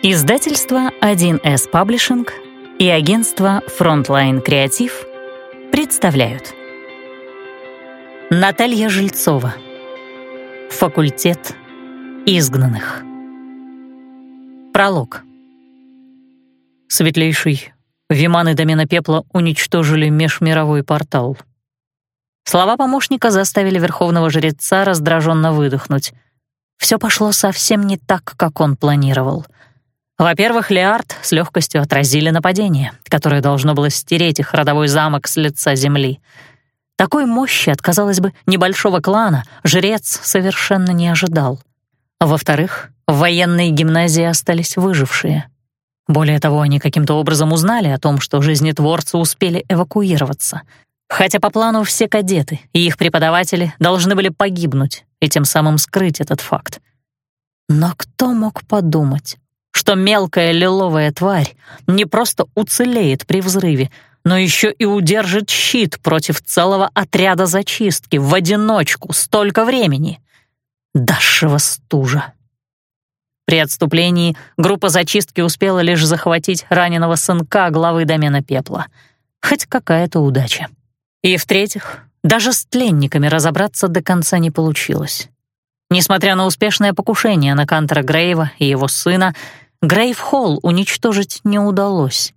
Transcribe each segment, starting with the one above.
Издательство 1С Паблишинг и агентство Frontline Креатив представляют. Наталья Жильцова. Факультет изгнанных. Пролог. Светлейший, Виманы домена пепла уничтожили межмировой портал. Слова помощника заставили верховного жреца раздраженно выдохнуть. Все пошло совсем не так, как он планировал — во-первых, Леард с легкостью отразили нападение, которое должно было стереть их родовой замок с лица земли. Такой мощи от, казалось бы, небольшого клана жрец совершенно не ожидал. Во-вторых, в военной гимназии остались выжившие. Более того, они каким-то образом узнали о том, что жизнетворцы успели эвакуироваться. Хотя по плану все кадеты и их преподаватели должны были погибнуть и тем самым скрыть этот факт. Но кто мог подумать, что мелкая лиловая тварь не просто уцелеет при взрыве, но еще и удержит щит против целого отряда зачистки в одиночку столько времени. Дашева стужа. При отступлении группа зачистки успела лишь захватить раненого сынка главы домена пепла. Хоть какая-то удача. И в-третьих, даже с тленниками разобраться до конца не получилось. Несмотря на успешное покушение на Кантера Грейва и его сына, Грейв-Холл уничтожить не удалось.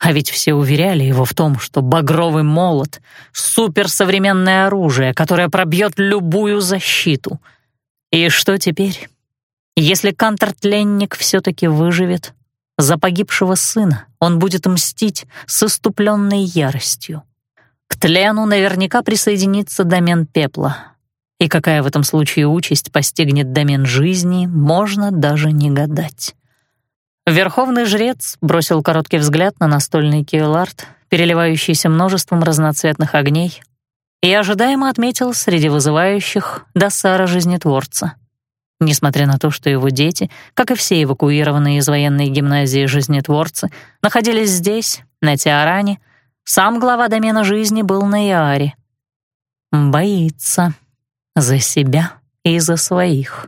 А ведь все уверяли его в том, что багровый молот — суперсовременное оружие, которое пробьет любую защиту. И что теперь? Если Кантор-тленник все-таки выживет, за погибшего сына он будет мстить с иступленной яростью. К тлену наверняка присоединится домен пепла. И какая в этом случае участь постигнет домен жизни, можно даже не гадать. Верховный жрец бросил короткий взгляд на настольный киелард, переливающийся множеством разноцветных огней, и ожидаемо отметил среди вызывающих Досара Жизнетворца. Несмотря на то, что его дети, как и все эвакуированные из военной гимназии жизнетворцы, находились здесь, на Тиаране, сам глава домена жизни был на Иаре. Боится за себя и за своих.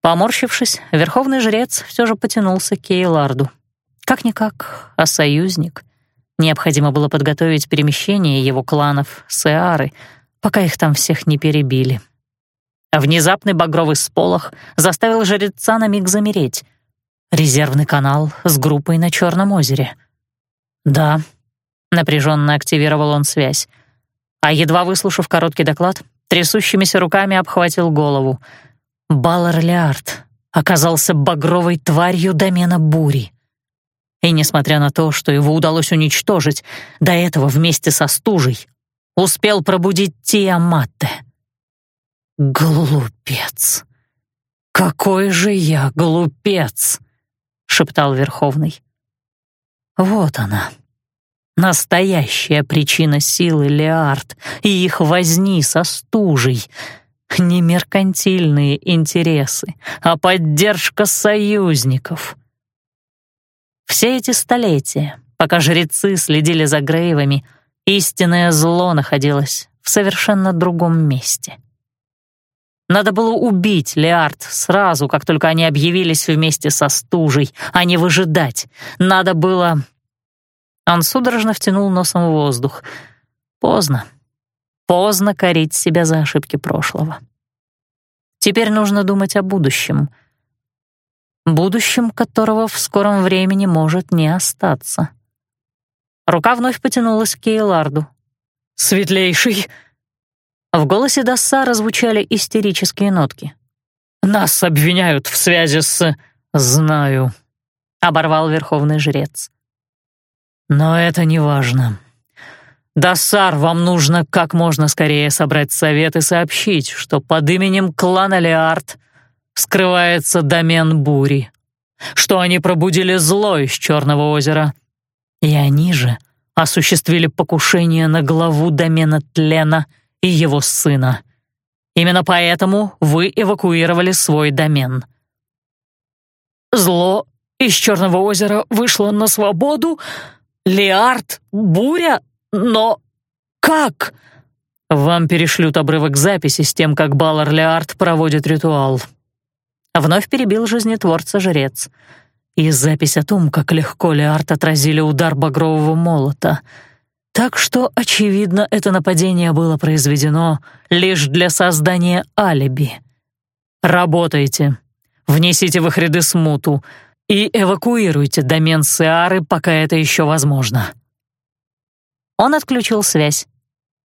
Поморщившись, верховный жрец все же потянулся к Кейларду. Как-никак, а союзник. Необходимо было подготовить перемещение его кланов с Эары, пока их там всех не перебили. А внезапный багровый сполох заставил жреца на миг замереть. Резервный канал с группой на Черном озере. Да, напряженно активировал он связь. А едва выслушав короткий доклад, трясущимися руками обхватил голову — Баларлиард оказался багровой тварью домена бури. И несмотря на то, что его удалось уничтожить, до этого вместе со стужей успел пробудить Тиаматте. «Глупец! Какой же я глупец!» — шептал Верховный. «Вот она, настоящая причина силы Леард и их возни со стужей — не меркантильные интересы, а поддержка союзников. Все эти столетия, пока жрецы следили за Грейвами, истинное зло находилось в совершенно другом месте. Надо было убить Леард сразу, как только они объявились вместе со стужей, а не выжидать. Надо было... Он судорожно втянул носом воздух. Поздно. Поздно корить себя за ошибки прошлого. Теперь нужно думать о будущем. Будущем, которого в скором времени может не остаться. Рука вновь потянулась к Кейларду. «Светлейший!» В голосе Дасса звучали истерические нотки. «Нас обвиняют в связи с...» «Знаю», — оборвал верховный жрец. «Но это не важно. «Дасар, вам нужно как можно скорее собрать совет и сообщить, что под именем клана Леард скрывается домен Бури, что они пробудили зло из Черного озера, и они же осуществили покушение на главу домена Тлена и его сына. Именно поэтому вы эвакуировали свой домен». «Зло из Черного озера вышло на свободу? Леард? Буря? Но как? Вам перешлют обрывок записи с тем, как Балар Леард проводит ритуал. Вновь перебил жизнетворца жрец. и запись о том, как легко Леарт отразили удар багрового молота. Так что, очевидно, это нападение было произведено лишь для создания алиби. Работайте, внесите в их ряды смуту и эвакуируйте домен Сеары, пока это еще возможно. Он отключил связь,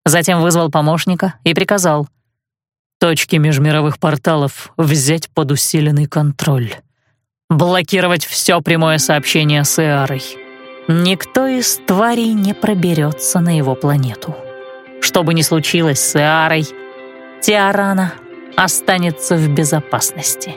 затем вызвал помощника и приказал точки межмировых порталов взять под усиленный контроль блокировать все прямое сообщение с Эарой. Никто из тварей не проберется на его планету. Что бы ни случилось с Эарой, Тиарана останется в безопасности.